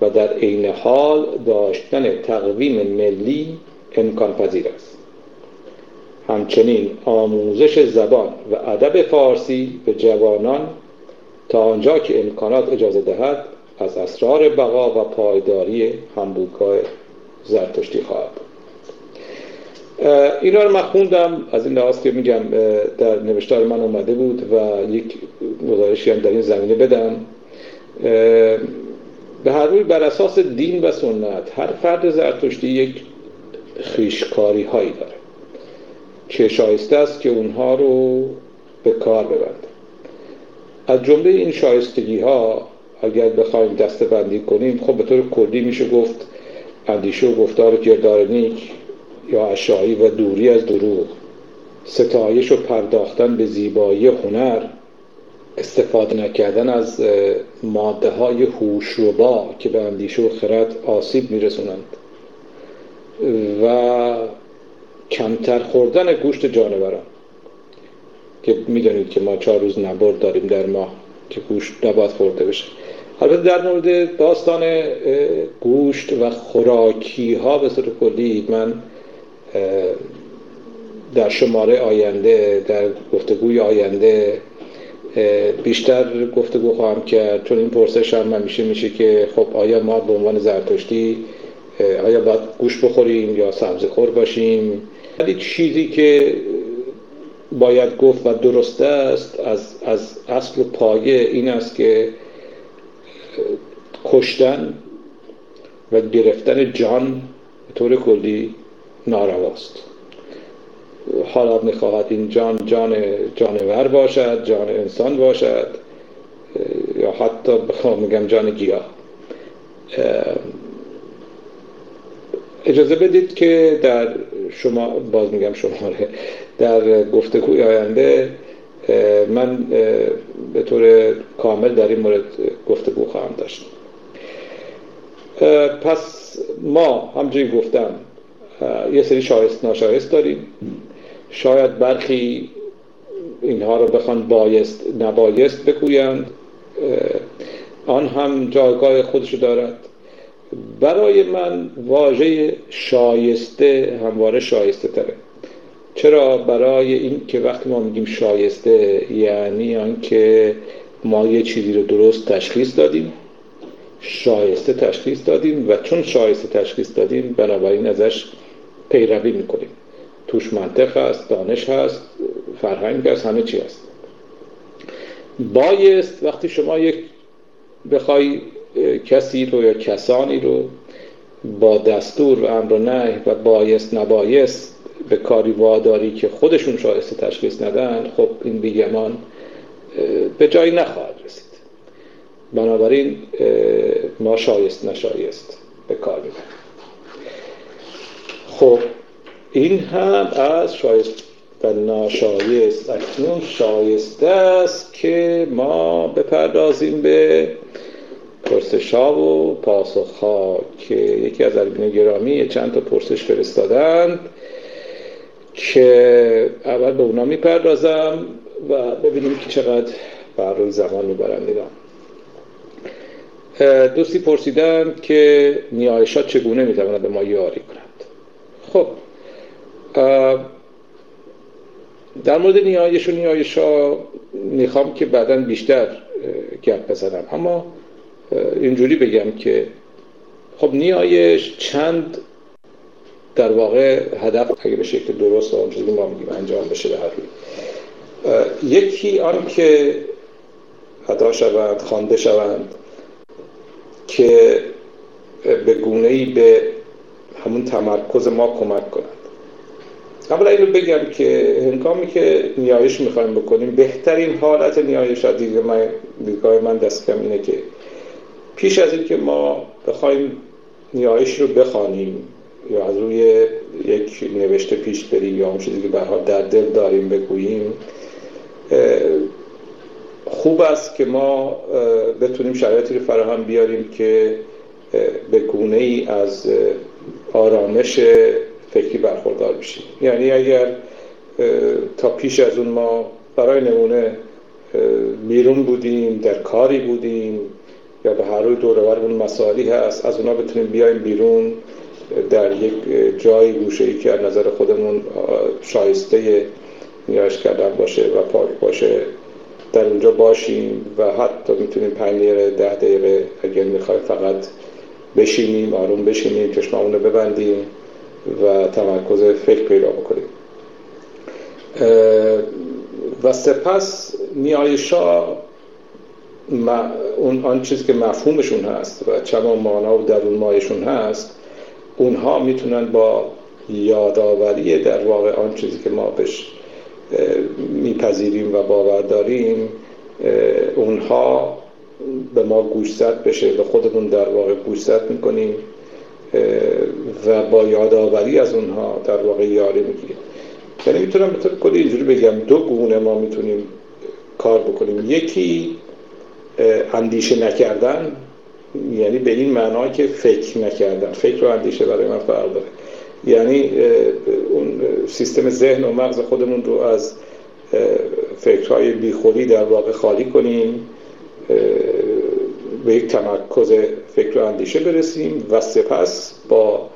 و در عین حال داشتن تقویم ملی امکان پذیر است. همچنین آموزش زبان و ادب فارسی به جوانان تا آنجا که امکانات اجازه دهد از اسرار بقا و پایداری همبودگاه زرتشتی خواهد اینا رو من خوندم از این لحاظ که میگم در نوشتار من اومده بود و یک گزارشی هم در این زمینه بدم. به هر روی بر اساس دین و سنت هر فرد زرتشتی یک خیشکاری هایی داره که شایسته است که اونها رو به کار ببند از جمله این شایستگی ها اگر بخوایم دسته بندی کنیم خب به طور کلی میشه گفت اندیشه و گفتار کردار نیک یا اشایی و دوری از دروغ. ستایش و پرداختن به زیبایی هنر استفاده نکردن از ماده های با که به اندیشه و خرد آسیب میرسونند. و کمتر خوردن گوشت جانوران. که می‌دونید که ما چهار روز نبرد داریم در ماه که گوشت نباید خورده بشه. البته در مورد داستان گوشت و خوراکی ها به صورت کلی من در شماره آینده در گفتگوی آینده بیشتر گفتگو خواهم کرد. چون این پرسش هم همیشه میشه که خب آیا ما به عنوان زرتشتی آیا باید گوش بخوریم یا سبزی خور باشیم؟ ولی چیزی که باید گفت و درست است از, از اصل پایه این است که کشتن و گرفتن جان به طور کلی نارواست. حالا می‌خواهد این جان جان جانور باشد جان انسان باشد یا حتی بخوام میگم جان گیاه. اجازه بدید که در شما باز میگم شماره در گفتگوی آینده من به طور کامل در این مورد گفتگو خواهم داشت. پس ما همجوری گفتم یه سری شایست ناشایست داریم. شاید برخی اینها رو بخوان بایست نبایست بگویند. آن هم جایگاه خودشو دارد. برای من واژه شایسته همواره شایسته تره چرا برای این که وقتی ما میگیم شایسته یعنی آنکه ما یه چیزی رو درست تشخیص دادیم؟ شایسته تشخیص دادیم و چون شایسته تشخیص دادیم بنابراین ازش پیروی می‌کنیم. توش منطق هست دانش هست فرهنگ هست همه چی هست. بایست وقتی شما یک بخوای کسی رو یا کسانی رو با دستور و امر و نهی و بایست نبایست به کاری واداری که خودشون شایسته تشخیص ندن خب این بیگمان به جایی نخواهد رسید. بنابراین ما شایست نشایست به کار می‌بریم خب این هم از شایست و ناشایست اکنون شایسته است که ما بپردازیم به پرسش ها و پاسخ ها که یکی از اربین گرامی چند تا پرسش فرستادند که اول به اونا می‌پردازم و ببینیم که چقدر بر روی زمان می‌برن ایران دوستی پرسیدن که نیایشات چگونه می‌تواند به ما یاری کنند خب در مورد نیایش و نیایش ها می‌خوام که بعدا بیشتر گپ بزنم. اما اینجوری بگم که خب نیایش چند در واقع هدف اگه به شکل درست آن چیزی ما میگیم انجام بشه به هر یکی آن که ادا شوند خوانده شوند که به گونه ای به همون تمرکز ما کمک کنند قبل این رو بگم که هنگامی که نیایش می‌خوایم بکنیم بهترین حالت نیایش دیگه من دیدگاه من دست کم اینه که پیش از اینکه ما بخوایم نیایش رو بخوانیم یا از روی یک نوشته پیش بریم یا اون چیزی که برها در دل داریم بگوییم خوب است که ما بتونیم شرایطی رو فراهم بیاریم که به گونه ای از آرامش فکری برخوردار بشیم. یعنی اگر تا پیش از اون ما برای نمونه بیرون بودیم در کاری بودیم یا به هر روی اون مسائلی هست از اونا بتونیم بیایم بیرون در یک جای گوشه ای که از نظر خودمون شایسته نیاش کردن باشه و پاک باشه. در اونجا باشیم و حتی می‌تونیم پنج دقیقه ده دقیقه اگر می‌خوایم فقط بشینیم آروم بشینیم چشمامون رو ببندیم و تمرکز فکر پیدا بکنیم. و سپس نیایشا اون آن چیزی که مفهومشون هست و چما مانا و درون مایشون هست اونها می‌تونن با یادآوری در واقع آن چیزی که ما بهش میپذیریم و باور داریم اونها به ما گوشزد بشه به خودمون در واقع گوشزد می‌کنیم و با یادآوری از اونها در واقع یاری می‌گیریم. یعنی می‌تونم به طور کلی اینجوری بگم دو گونه ما می‌تونیم کار بکنیم. یکی اندیشه نکردن یعنی به این معنا که فکر نکردن. فکر و اندیشه برای من فرق داره. یعنی اون سیستم ذهن و مغز خودمون رو از فکرهای بیخودی در واقع خالی کنیم به یک تمرکز فکر و اندیشه برسیم و سپس با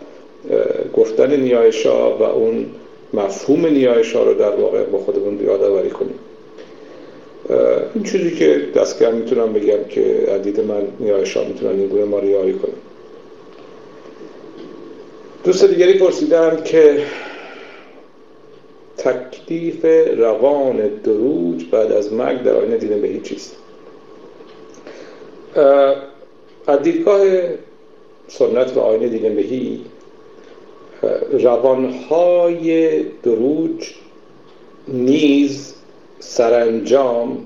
گفتن نیایشا و اون مفهوم نیایشا رو در واقع با خودمون یادآوری کنیم. این چیزی که دستگر می‌تونم بگم که عدید من نیایشا می‌تونن این گونه ما رو یاری کنیم دوست دیگری پرسیدن که تکلیف روان دروج بعد از مرگ در آینه دیدن به هیچ چیست از دیدگاه سنت و آینه دیدن بهی روانهای دروج نیز سرانجام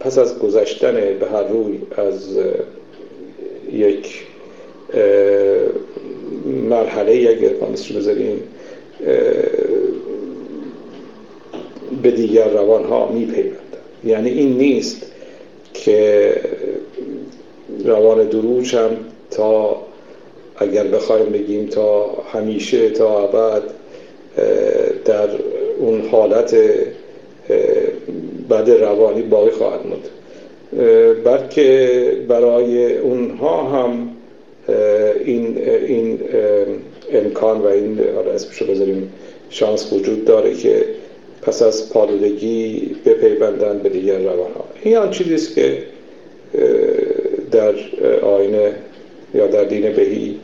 پس از گذشتن به هر روی از یک مرحله اگر رو بذاریم به دیگر روان ها می یعنی این نیست که روان دروج هم تا اگر بخوایم بگیم تا همیشه تا ابد در اون حالت بد روانی باقی خواهد موند. بلکه برای اونها هم این, این امکان و این اسمشو بذاریم شانس وجود داره که پس از پالودگی بپیوندن به دیگر روانها این آن چیزیست که در آینه یا در دین بهی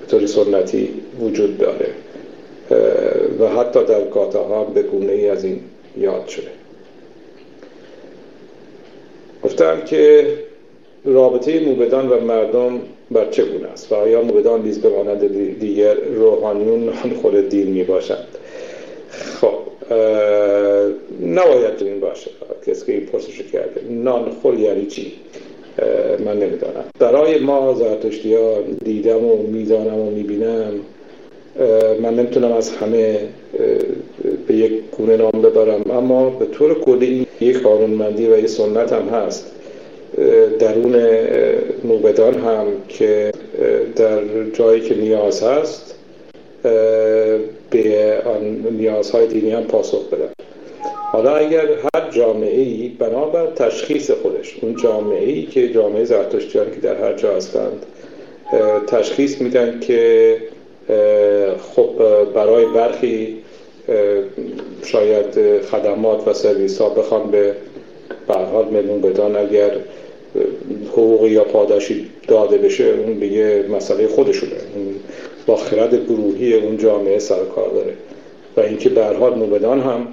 به طور سنتی وجود داره و حتی در گاتا هم به گونه ای از این یاد شده گفتم که رابطه موبدان و مردم بر چه گونه است؟ و آیا موبدان نیز به مانند دیگر روحانیون نان خود دین می باشند؟ خب نباید این باشه. کسی که این پرسش کرده. نان خور یعنی چی؟ من نمی‌دانم. برای ما زرتشتیان دیدم و می‌دانم و می‌بینم من نمی‌تونم از همه به یک گونه نام ببرم. اما به طور کلی یک قانونمندی و یک سنت هم هست. درون موبدان هم که در جایی که نیاز هست به آن نیازهای دینی هم پاسخ بدن. حالا اگر هر جامعه ای بنابر تشخیص خودش اون جامعه ای که جامعه زرتشتیان که در هر جا هستند تشخیص میدن که خب برای برخی شاید خدمات و سرویس ها بخوان به برحال میلون بدان اگر حقوق یا پاداشی داده بشه اون دیگه مسئله خودشونه. با خرد گروهی اون جامعه سر کار داره. و اینکه به حال موبدان هم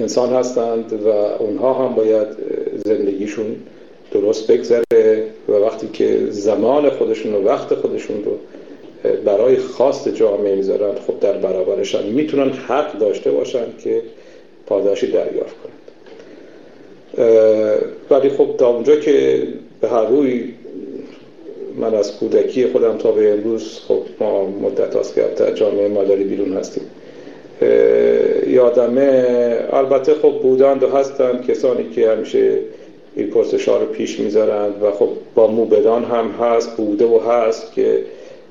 انسان هستند و اونها هم باید زندگیشون درست بگذره و وقتی که زمان خودشون و وقت خودشون رو برای خواست جامعه می‌ذارن خب در برابرشن می‌تونن حق داشته باشن که پاداشی دریافت کنند ولی خب تا اونجا که به هر روی من از کودکی خودم تا به امروز خب ما مدت هاست که در جامعه مادری بیرون هستیم. یادمه البته خب بودند و هستند کسانی که همیشه این پرسش ها رو پیش می‌ذارند و خب با موبدان هم هست بوده و هست که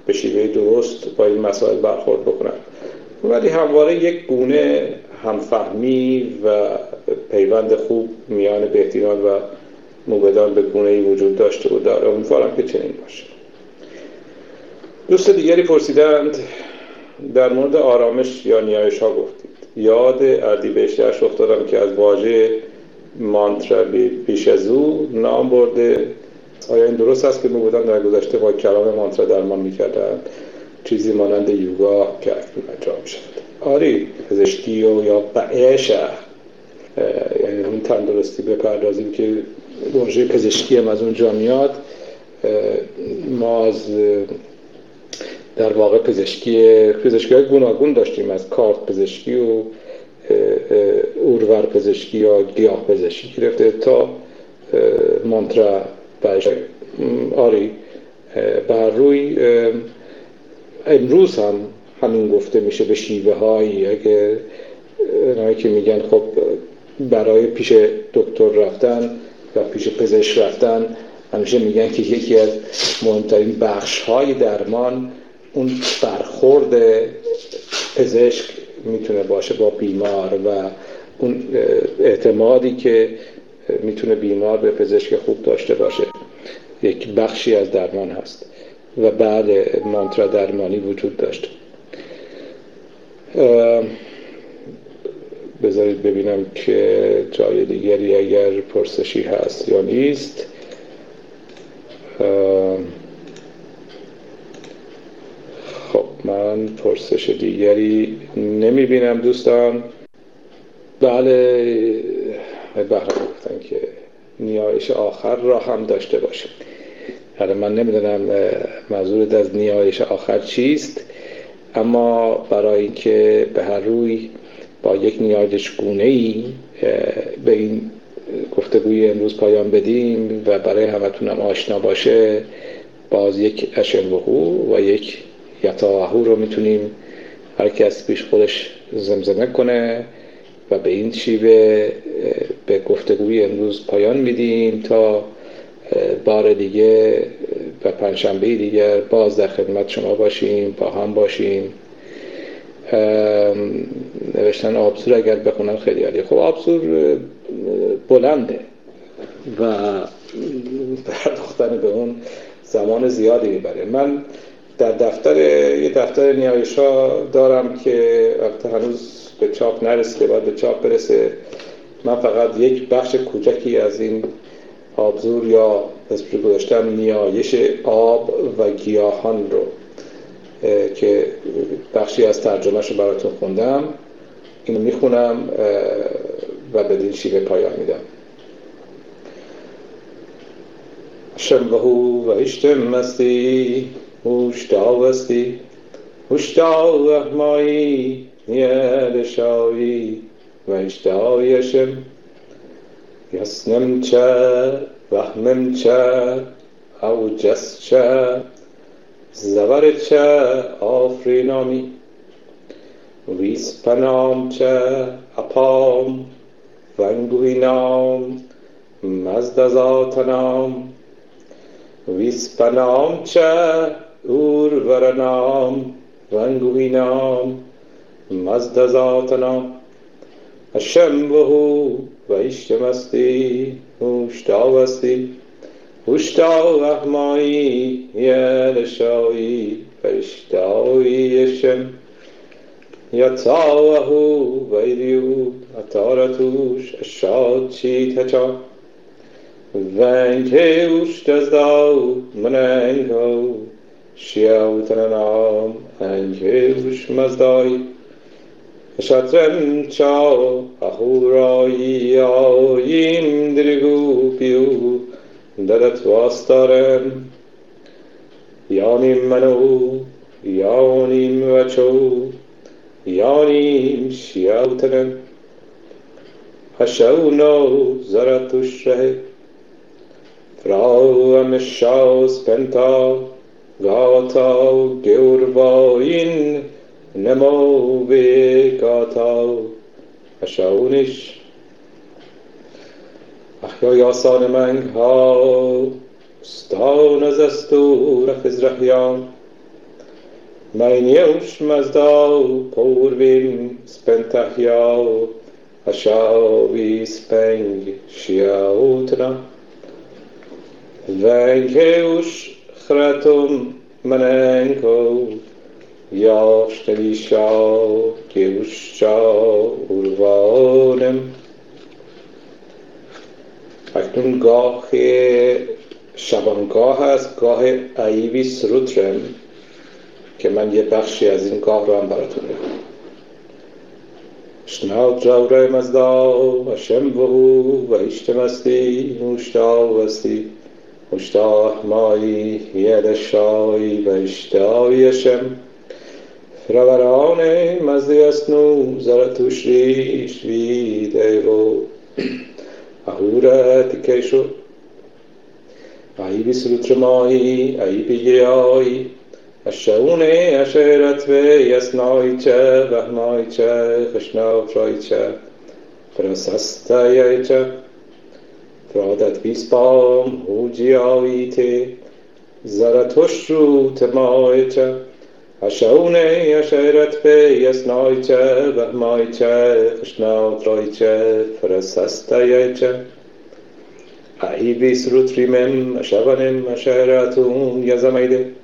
به شیوه درست با این مسائل برخورد بکنن. ولی همواره یک گونه همفهمی و پیوند خوب میان بهتران و موبدان به گونه ای وجود داشته و داره. امیدوارم که چنین باشه. دوست دیگری پرسیدند در مورد آرامش یا نیایش ها گفتید. یاد اردیبهشتش افتادم که از واژه مانترا پیش از او نام برده. آیا این درست است که موبدان در گذشته با کلام مانترا درمان می‌کردن چیزی مانند یوگا که اکنون انجام شد آری پزشکی و یا بعش یعنی اون تندرستی بپردازیم که واژه پزشکی هم از اونجا میاد. ما از در واقع پزشکی پزشکی های گوناگون داشتیم از کارت پزشکی و اورور پزشکی یا گیاه پزشکی گرفته تا مانترا آری بر روی امروز هم همین گفته میشه به شیوه هایی اگه که میگن خب برای پیش دکتر رفتن و پیش پزشک رفتن. همیشه میگن که یکی از مهمترین بخش های درمان اون برخورد پزشک می‌تونه باشه با بیمار و اون اعتمادی که می‌تونه بیمار به پزشک خوب داشته باشه. یک بخشی از درمان هست و بعد مانترا درمانی وجود داشت. بذارید ببینم که جای دیگری اگر پرسشی هست یا نیست. خب من پرسش دیگری نمی بینم دوستان. بله بهرام گفتن که نیایش آخر را هم داشته باشه حالا من نمی‌دونم منظورت از نیایش آخر چیست اما برای اینکه به هر روی با یک نیایش گونه ای به این گفتگوی امروز پایان بدیم و برای همتون هم آشنا باشه. باز یک اشلوهو و یک یتاهو رو می‌تونیم هر کس پیش خودش زمزمه کنه و به این شیوه به گفتگوی امروز پایان میدیم تا بار دیگه و پنجشنبه دیگر باز در خدمت شما باشیم با هم باشیم. نوشتن آبزور اگر بخونم خیلی عالیه. خب آبزور بلنده. و پرداختن به اون زمان زیادی می‌بره. من در دفتر یه دفتر نیایشا دارم که هنوز به چاپ نرسیده باید به چاپ برسه. من فقط یک بخش کوچکی از این آبزور یا اسم گذاشتم نیایش آب و گیاهان رو. که بخشی از ترجمهش رو براتون خوندم اینو می‌خونم و بدین شیوه پایان میدم. شنبهو و اشتم مستی هوشتاوستی هوشتاو احمایی نیادشایی و اشتایشم یسنم چه وهمم چه او جس چه. زور چه آفرینامی؟ ویسپنام چه اپام؟ ونگوینام مزدزاتنام؟ ویسپنام چه ورنام ونگوینام مزدزاتنام؟ الشنبه و اشتمستی هوشتاوستی هوشتاو احمایی یلشایی فرشتایی شم یتاوه و ایدیو اتارتوش اشاد چی تچا ونکه اوشتزداو مننگو شیاو تننام انکه اوش مزدایی شطرم چا اخورایی آییم درگو پیو دلت واستارم یانیم منو یانیم وچو یانیم شیاوتنم هشونو زرتوشه فراوم شاس پنتا گاتا گورواین نمو بگاتا اشاونش احیای آسان منگ ها ستان از استور خزرحیان مینیوش مزدا پوربین سپنتحیا اشاوی سپنگ شیاوتنا. ونکهوش خرتم مننکو یاشتلیشا گوشا اروانم اکنون گاه شبانگاه هست گاه ایوی سروترم که من یه بخشی از این گاه رو هم براتون می‌کنم شناو جاوره مزدا و شنبهو و اشتمستی مشتا وستی مشتا احمایی یدشایی و اشتایی شم. Mazdiyasnu Zaratushri Shri Devo Ahura Tikeshu Ahi Visrutramahi Ahi Bigirai Ashaune Asheratve Yasnaicha Vahmaicha Krishnavtraicha Prasastayaicha Pradat Vispam Hujiavite Zaratushru Tamaicha Ashone Asheret Pe Vahmoicha Krishna Troicha Prasastayaicha Ahibis Rutrimem Ashavanim Asheratum Yazamaide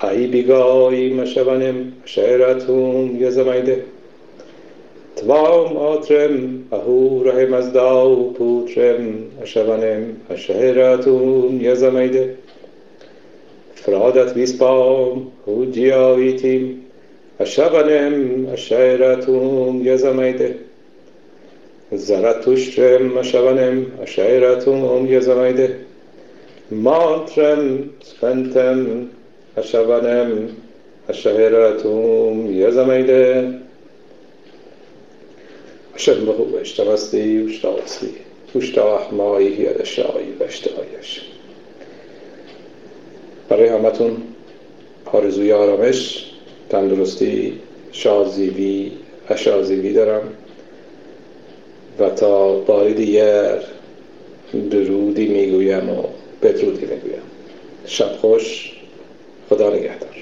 Ahibigoim Ashavanim Asheratum Yazamaide Tvam Atrem Ahurahem Azdau Putrem Ashavanim Asheratum Yazamaide فرادت ویسپام هوجیاویتیم اشبنم اشایرتون یزمیده زرتوشترم اشبنم اشایرتون یزمیده مانترم سفنتم اشبنم اشایرتون یزمیده عشان به اشتغستی وشتغستی وشتغ مایی هي الشاي بشتغيش برای همتون آرزوی آرامش تندرستی شازیوی اشازیوی دارم و تا باری دیگر درودی می‌گویم و بدرودی می‌گویم. شب خوش خدا نگهدار.